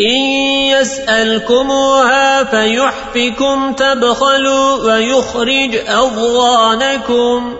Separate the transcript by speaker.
Speaker 1: إن يسألكموها فيحفكم تبخلوا ويخرج أضغانكم.